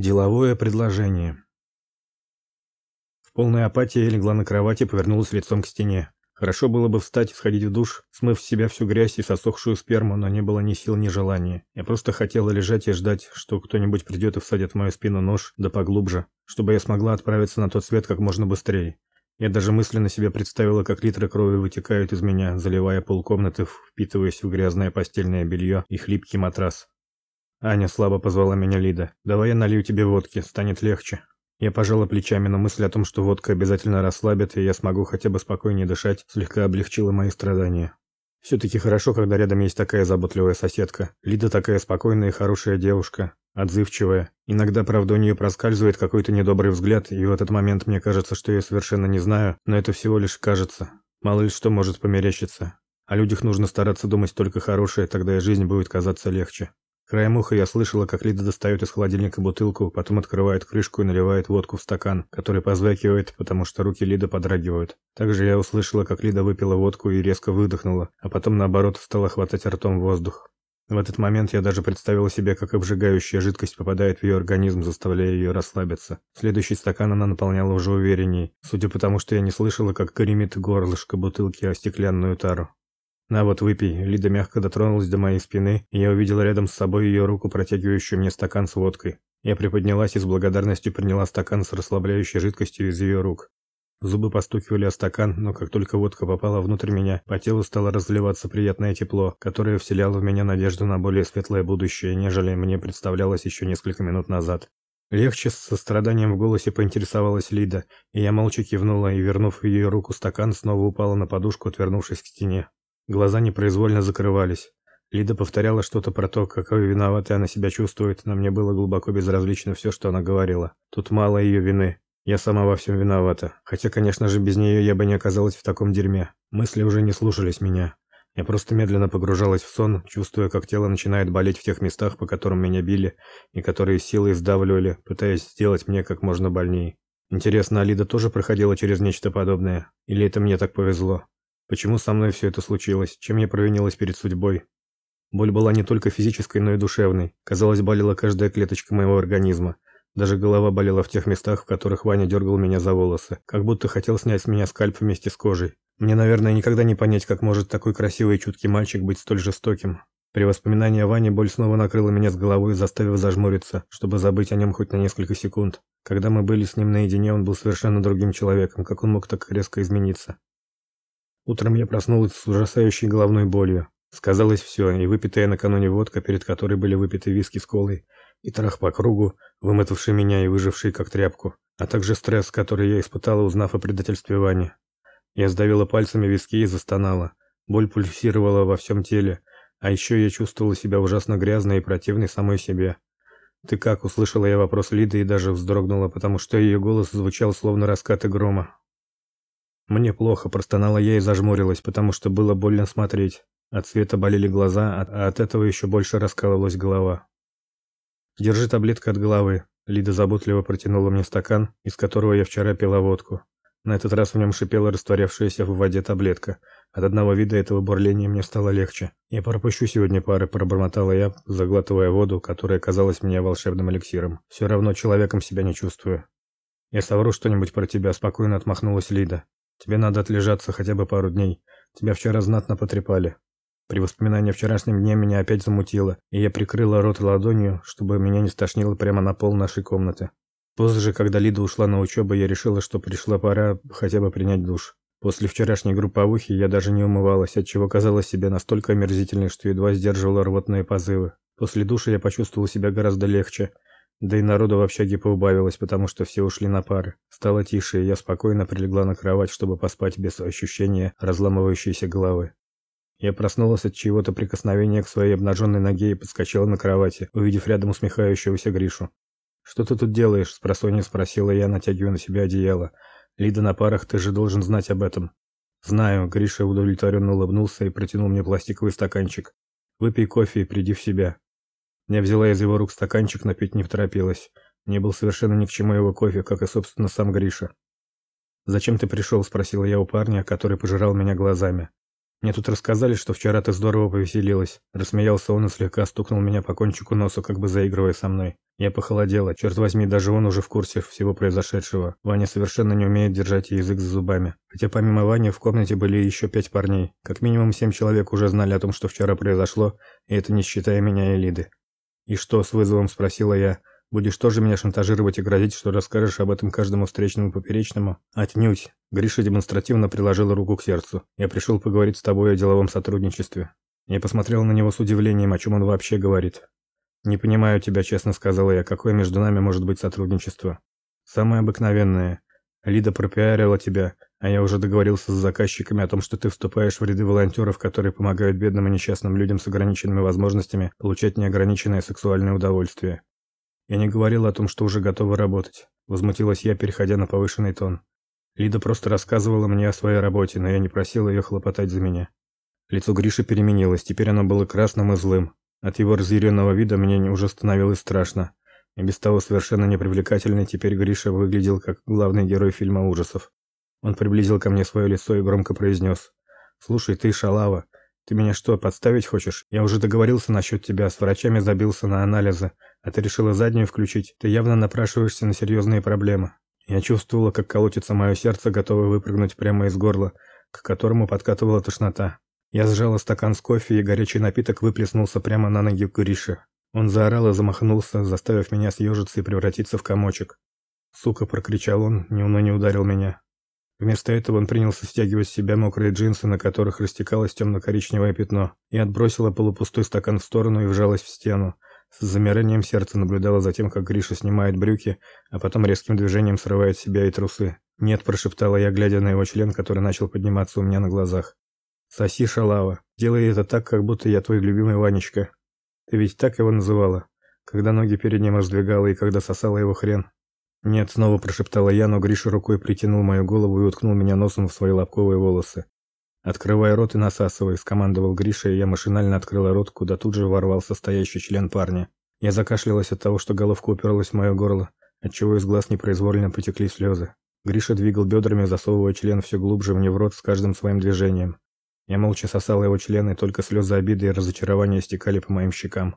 Деловое предложение. В полной апатии я легла на кровати повернулась лицом к стене. Хорошо было бы встать и сходить в душ, смыв с себя всю грязь и сосохшую сперму, но не было ни сил, ни желания. Я просто хотела лежать и ждать, что кто-нибудь придет и всадит в мою спину нож, да поглубже, чтобы я смогла отправиться на тот свет как можно быстрее. Я даже мысленно себе представила, как литры крови вытекают из меня, заливая полкомнаты, впитываясь в грязное постельное белье и хлипкий матрас. Аня слабо позвала меня Лида. Давай я налью тебе водки, станет легче. Я пожала плечами, но мысль о том, что водка обязательно расслабит, и я смогу хотя бы спокойнее дышать, слегка облегчила мои страдания. все таки хорошо, когда рядом есть такая заботливая соседка. Лида такая спокойная и хорошая девушка, отзывчивая. Иногда, правда, у нее проскальзывает какой-то недобрый взгляд, и в этот момент мне кажется, что я совершенно не знаю, но это всего лишь кажется. Мало ли что может померещиться. О людях нужно стараться думать только хорошее, тогда и жизнь будет казаться легче. Краем уха я слышала, как Лида достает из холодильника бутылку, потом открывает крышку и наливает водку в стакан, который позвякивает, потому что руки Лиды подрагивают. Также я услышала, как Лида выпила водку и резко выдохнула, а потом наоборот стала хватать ртом воздух. В этот момент я даже представила себе, как обжигающая жидкость попадает в ее организм, заставляя ее расслабиться. Следующий стакан она наполняла уже уверенней, судя по тому, что я не слышала, как гремит горлышко бутылки о стеклянную тару. «На вот, выпей». Лида мягко дотронулась до моей спины, и я увидел рядом с собой ее руку, протягивающую мне стакан с водкой. Я приподнялась и с благодарностью приняла стакан с расслабляющей жидкостью из ее рук. Зубы постукивали о стакан, но как только водка попала внутрь меня, по телу стало разливаться приятное тепло, которое вселяло в меня надежду на более светлое будущее, нежели мне представлялось еще несколько минут назад. Легче с состраданием в голосе поинтересовалась Лида, и я молча кивнула и, вернув в ее руку стакан, снова упала на подушку, отвернувшись к стене. Глаза непроизвольно закрывались. Лида повторяла что-то про то, какой виноватой она себя чувствует, но мне было глубоко безразлично все, что она говорила. Тут мало ее вины. Я сама во всем виновата. Хотя, конечно же, без нее я бы не оказалась в таком дерьме. Мысли уже не слушались меня. Я просто медленно погружалась в сон, чувствуя, как тело начинает болеть в тех местах, по которым меня били, и которые силой сдавливали, пытаясь сделать мне как можно больнее. Интересно, Алида тоже проходила через нечто подобное? Или это мне так повезло? Почему со мной все это случилось? Чем я провинилась перед судьбой? Боль была не только физической, но и душевной. Казалось, болела каждая клеточка моего организма. Даже голова болела в тех местах, в которых Ваня дергал меня за волосы, как будто хотел снять с меня скальп вместе с кожей. Мне, наверное, никогда не понять, как может такой красивый и чуткий мальчик быть столь жестоким. При воспоминании о Ване боль снова накрыла меня с головой, заставив зажмуриться, чтобы забыть о нем хоть на несколько секунд. Когда мы были с ним наедине, он был совершенно другим человеком, как он мог так резко измениться. Утром я проснулась с ужасающей головной болью. Сказалось все, и выпитая накануне водка, перед которой были выпиты виски с колой, и трах по кругу, вымотавший меня и выживший как тряпку, а также стресс, который я испытала, узнав о предательстве Вани. Я сдавила пальцами виски и застонала. Боль пульсировала во всем теле, а еще я чувствовала себя ужасно грязной и противной самой себе. «Ты как?» – услышала я вопрос Лиды и даже вздрогнула, потому что ее голос звучал словно раскаты грома. Мне плохо, простонала я и зажмурилась, потому что было больно смотреть. От света болели глаза, а от этого еще больше раскалывалась голова. Держи таблетку от головы. Лида заботливо протянула мне стакан, из которого я вчера пила водку. На этот раз в нем шипела растворявшаяся в воде таблетка. От одного вида этого бурления мне стало легче. Я пропущу сегодня пары, пробормотала я, заглатывая воду, которая казалась мне волшебным эликсиром. Все равно человеком себя не чувствую. Я совру что-нибудь про тебя, спокойно отмахнулась Лида. Тебе надо отлежаться хотя бы пару дней. Тебя вчера знатно потрепали. При воспоминании о вчерашнем дне меня опять замутило, и я прикрыла рот ладонью, чтобы меня не стошнило прямо на пол нашей комнаты. Позже, когда Лида ушла на учебу, я решила, что пришла пора хотя бы принять душ. После вчерашней групповухи я даже не умывалась, отчего казалась себе настолько омерзительной, что едва сдерживала рвотные позывы. После душа я почувствовала себя гораздо легче, да и народу в общаге поубавилось, потому что все ушли на пары. Стало тише, и я спокойно прилегла на кровать, чтобы поспать без ощущения разламывающейся головы. Я проснулась от чьего-то прикосновения к своей обнаженной ноге и подскочила на кровати, увидев рядом усмехающегося Гришу. «Что ты тут делаешь?» – спросонья спросила я, натягивая на себя одеяло. «Лида на парах, ты же должен знать об этом». «Знаю», – Гриша удовлетворенно улыбнулся и протянул мне пластиковый стаканчик. «Выпей кофе и приди в себя». Я взяла из его рук стаканчик, но пить не торопилась. Мне был совершенно ни к чему его кофе, как и, собственно, сам Гриша. «Зачем ты пришел?» – спросила я у парня, который пожирал меня глазами. «Мне тут рассказали, что вчера ты здорово повеселилась». Рассмеялся он и слегка стукнул меня по кончику носа, как бы заигрывая со мной. Я похолодела. Черт возьми, даже он уже в курсе всего произошедшего. Ваня совершенно не умеет держать язык за зубами. Хотя помимо Вани в комнате были еще пять парней. Как минимум семь человек уже знали о том, что вчера произошло, и это не считая меня и Лиды. «И что?» – с вызовом спросила я. «Будешь тоже меня шантажировать и грозить, что расскажешь об этом каждому встречному поперечному?» «Отнюдь!» Гриша демонстративно приложила руку к сердцу. «Я пришел поговорить с тобой о деловом сотрудничестве». Я посмотрел на него с удивлением, о чем он вообще говорит. «Не понимаю тебя», — честно сказала я. «Какое между нами может быть сотрудничество?» «Самое обыкновенное. Лида пропиарила тебя, а я уже договорился с заказчиками о том, что ты вступаешь в ряды волонтеров, которые помогают бедным и несчастным людям с ограниченными возможностями получать неограниченное сексуальное удовольствие. Я не говорил о том, что уже готова работать. Возмутилась я, переходя на повышенный тон. Лида просто рассказывала мне о своей работе, но я не просил ее хлопотать за меня. Лицо Гриши переменилось, теперь оно было красным и злым. От его разъяренного вида мне уже становилось страшно. И без того совершенно непривлекательный теперь Гриша выглядел как главный герой фильма ужасов. Он приблизил ко мне свое лицо и громко произнес. «Слушай, ты шалава. Ты меня что, подставить хочешь? Я уже договорился насчет тебя, с врачами забился на анализы, а ты решила заднюю включить. Ты явно напрашиваешься на серьезные проблемы». Я чувствовала, как колотится мое сердце, готовое выпрыгнуть прямо из горла, к которому подкатывала тошнота. Я сжала стакан с кофе, и горячий напиток выплеснулся прямо на ноги Гриши. Он заорал и замахнулся, заставив меня съежиться и превратиться в комочек. «Сука!» – прокричал он, но не ударил меня. Вместо этого он принялся стягивать с себя мокрые джинсы, на которых растекалось темно-коричневое пятно, и отбросила полупустой стакан в сторону и вжалась в стену. С замиранием сердца наблюдала за тем, как Гриша снимает брюки, а потом резким движением срывает себя и трусы. «Нет», – прошептала я, глядя на его член, который начал подниматься у меня на глазах. Соси шалава. Делай это так, как будто я твой любимый Ванечка. Ты ведь так его называла, когда ноги перед ним раздвигала и когда сосала его хрен. Нет, снова прошептала я, но Гриша рукой притянул мою голову и уткнул меня носом в свои лобковые волосы. «Открывай рот и насасывай», — скомандовал Гриша, и я машинально открыла рот, куда тут же ворвался стоящий член парня. Я закашлялась от того, что головка уперлась в мое горло, отчего из глаз непроизвольно потекли слезы. Гриша двигал бедрами, засовывая член все глубже мне в рот с каждым своим движением. Я молча сосал его члены, и только слезы обиды и разочарования стекали по моим щекам.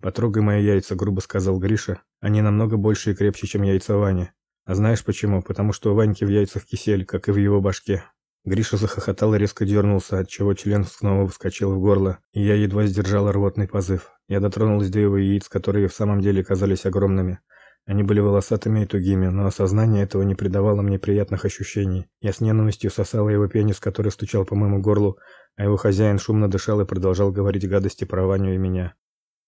«Потрогай мои яйца», — грубо сказал Гриша. «Они намного больше и крепче, чем яйца Вани. А знаешь почему? Потому что у Ваньки в яйцах кисель, как и в его башке». Гриша захохотал и резко дернулся, отчего член снова вскочил в горло, и я едва сдержал рвотный позыв. Я дотронулась до его яиц, которые в самом деле казались огромными. Они были волосатыми и тугими, но осознание этого не придавало мне приятных ощущений. Я с ненавистью сосала его пенис, который стучал по моему горлу, а его хозяин шумно дышал и продолжал говорить гадости про Ваню и меня.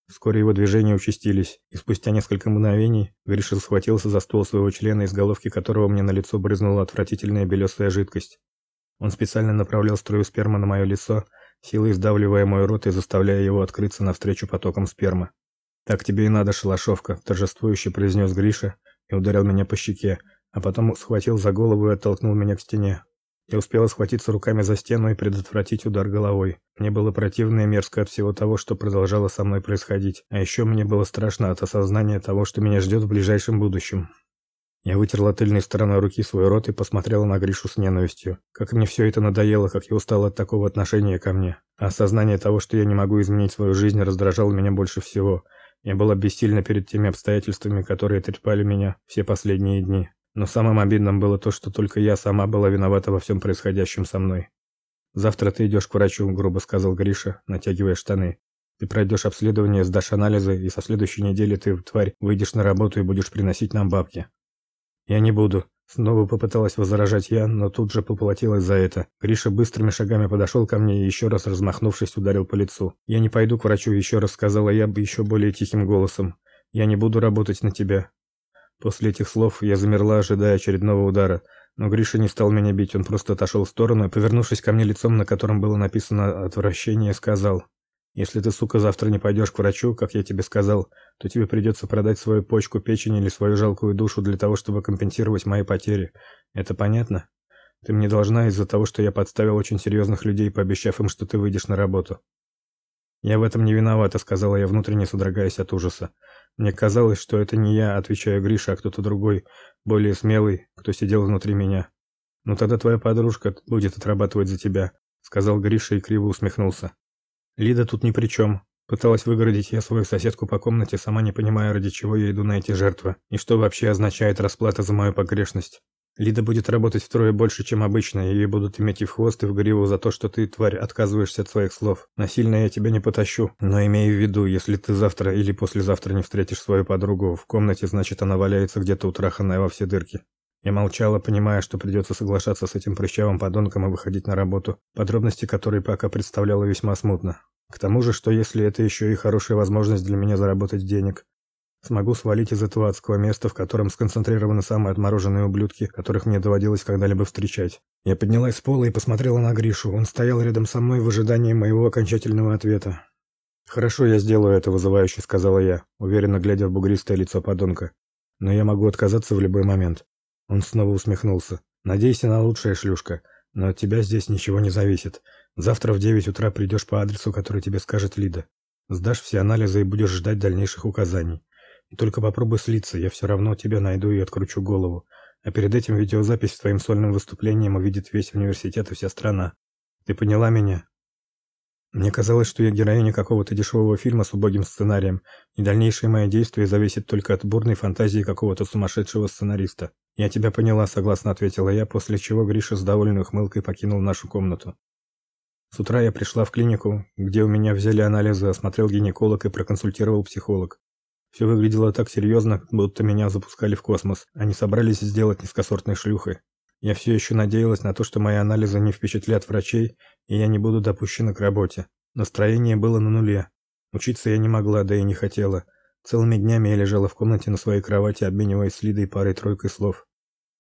Вскоре его движения участились, и спустя несколько мгновений Гриша схватился за ствол своего члена, из головки которого мне на лицо брызнула отвратительная белесая жидкость. Он специально направлял струю спермы на мое лицо, силой сдавливая мой рот и заставляя его открыться навстречу потокам спермы. «Так тебе и надо, шалашовка», – торжествующе произнес Гриша и ударил меня по щеке, а потом схватил за голову и оттолкнул меня к стене. Я успела схватиться руками за стену и предотвратить удар головой. Мне было противно и мерзко от всего того, что продолжало со мной происходить, а еще мне было страшно от осознания того, что меня ждет в ближайшем будущем. Я вытерла тыльной стороной руки свой рот и посмотрела на Гришу с ненавистью. Как мне все это надоело, как я устала от такого отношения ко мне. А осознание того, что я не могу изменить свою жизнь, раздражало меня больше всего – я была бессильна перед теми обстоятельствами, которые трепали меня все последние дни. Но самым обидным было то, что только я сама была виновата во всем происходящем со мной. «Завтра ты идешь к врачу», — грубо сказал Гриша, натягивая штаны. «Ты пройдешь обследование, сдашь анализы, и со следующей недели ты, тварь, выйдешь на работу и будешь приносить нам бабки». «Я не буду», Снова попыталась возражать я, но тут же поплатилась за это. Гриша быстрыми шагами подошел ко мне и еще раз размахнувшись ударил по лицу. «Я не пойду к врачу», еще раз сказала я бы еще более тихим голосом. «Я не буду работать на тебя». После этих слов я замерла, ожидая очередного удара. Но Гриша не стал меня бить, он просто отошел в сторону и, повернувшись ко мне лицом, на котором было написано «отвращение», сказал если ты, сука, завтра не пойдешь к врачу, как я тебе сказал, то тебе придется продать свою почку, печень или свою жалкую душу для того, чтобы компенсировать мои потери. Это понятно? Ты мне должна из-за того, что я подставил очень серьезных людей, пообещав им, что ты выйдешь на работу. Я в этом не виновата, сказала я, внутренне содрогаясь от ужаса. Мне казалось, что это не я, отвечаю Гриша, а кто-то другой, более смелый, кто сидел внутри меня. Ну тогда твоя подружка будет отрабатывать за тебя, сказал Гриша и криво усмехнулся. Лида тут ни при чем», — Пыталась выгородить я свою соседку по комнате, сама не понимая, ради чего я иду на эти жертвы, и что вообще означает расплата за мою погрешность. Лида будет работать втрое больше, чем обычно, и ее будут иметь и в хвост, и в гриву за то, что ты, тварь, отказываешься от своих слов. Насильно я тебя не потащу, но имей в виду, если ты завтра или послезавтра не встретишь свою подругу в комнате, значит, она валяется где-то утраханная во все дырки. Я молчала, понимая, что придется соглашаться с этим прыщавым подонком и выходить на работу, подробности которой пока представляла весьма смутно. К тому же, что если это еще и хорошая возможность для меня заработать денег, смогу свалить из этого адского места, в котором сконцентрированы самые отмороженные ублюдки, которых мне доводилось когда-либо встречать. Я поднялась с пола и посмотрела на Гришу. Он стоял рядом со мной в ожидании моего окончательного ответа. «Хорошо, я сделаю это, вызывающе», — сказала я, уверенно глядя в бугристое лицо подонка. «Но я могу отказаться в любой момент». Он снова усмехнулся. «Надейся на лучшее, шлюшка, но от тебя здесь ничего не зависит. Завтра в 9 утра придешь по адресу, который тебе скажет Лида. Сдашь все анализы и будешь ждать дальнейших указаний. Только попробуй слиться, я все равно тебя найду и откручу голову. А перед этим видеозапись с твоим сольным выступлением увидит весь университет и вся страна. Ты поняла меня? Мне казалось, что я героиня какого-то дешевого фильма с убогим сценарием, и дальнейшие мои действия зависят только от бурной фантазии какого-то сумасшедшего сценариста. Я тебя поняла, согласно ответила я, после чего Гриша с довольной ухмылкой покинул нашу комнату. С утра я пришла в клинику, где у меня взяли анализы, осмотрел гинеколог и проконсультировал психолог. Все выглядело так серьезно, будто меня запускали в космос, а не собрались сделать низкосортной шлюхой. Я все еще надеялась на то, что мои анализы не впечатлят врачей, и я не буду допущена к работе. Настроение было на нуле. Учиться я не могла, да и не хотела. Целыми днями я лежала в комнате на своей кровати, обмениваясь с Лидой парой-тройкой слов.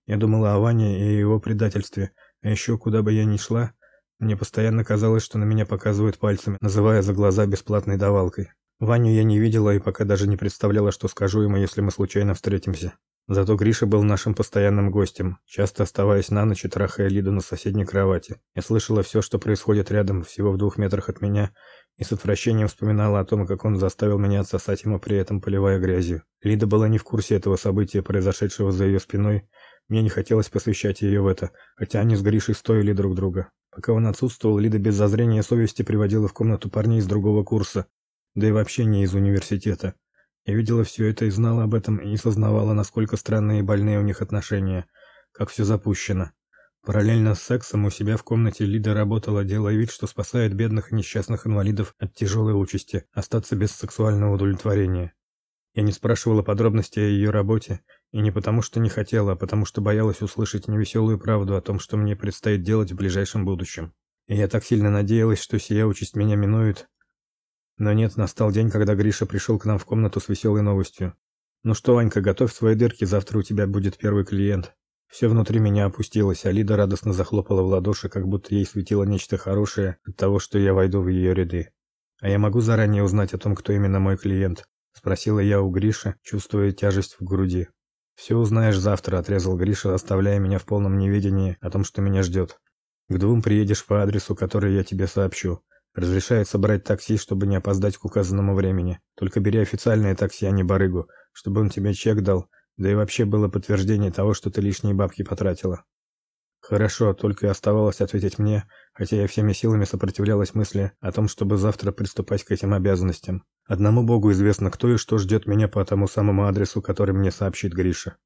Я думала о Ване и его предательстве, а еще куда бы я ни шла, мне постоянно казалось, что на меня показывают пальцами, называя за глаза бесплатной давалкой. Ваню я не видела и пока даже не представляла, что скажу ему, если мы случайно встретимся. Зато Гриша был нашим постоянным гостем, часто оставаясь на ночь и трахая Лиду на соседней кровати. Я слышала все, что происходит рядом, всего в двух метрах от меня, и с отвращением вспоминала о том, как он заставил меня отсосать ему при этом, поливая грязью. Лида была не в курсе этого события, произошедшего за ее спиной. Мне не хотелось посвящать ее в это, хотя они с Гришей стоили друг друга. Пока он отсутствовал, Лида без зазрения совести приводила в комнату парней из другого курса, да и вообще не из университета. Я видела все это и знала об этом, и не сознавала, насколько странные и больные у них отношения, как все запущено. Параллельно с сексом у себя в комнате Лида работала, делая вид, что спасает бедных и несчастных инвалидов от тяжелой участи, остаться без сексуального удовлетворения. Я не спрашивала подробностей о ее работе, и не потому, что не хотела, а потому, что боялась услышать невеселую правду о том, что мне предстоит делать в ближайшем будущем. И я так сильно надеялась, что сия участь меня минует. Но нет, настал день, когда Гриша пришел к нам в комнату с веселой новостью. «Ну что, Анька, готовь свои дырки, завтра у тебя будет первый клиент». Все внутри меня опустилось, а Лида радостно захлопала в ладоши, как будто ей светило нечто хорошее от того, что я войду в ее ряды. «А я могу заранее узнать о том, кто именно мой клиент?» – спросила я у Гриши, чувствуя тяжесть в груди. «Все узнаешь завтра», — отрезал Гриша, оставляя меня в полном неведении о том, что меня ждет. «К двум приедешь по адресу, который я тебе сообщу. Разрешается брать такси, чтобы не опоздать к указанному времени. Только бери официальное такси, а не барыгу, чтобы он тебе чек дал, да и вообще было подтверждение того, что ты лишние бабки потратила». Хорошо, только и оставалось ответить мне, хотя я всеми силами сопротивлялась мысли о том, чтобы завтра приступать к этим обязанностям. Одному Богу известно, кто и что ждет меня по тому самому адресу, который мне сообщит Гриша.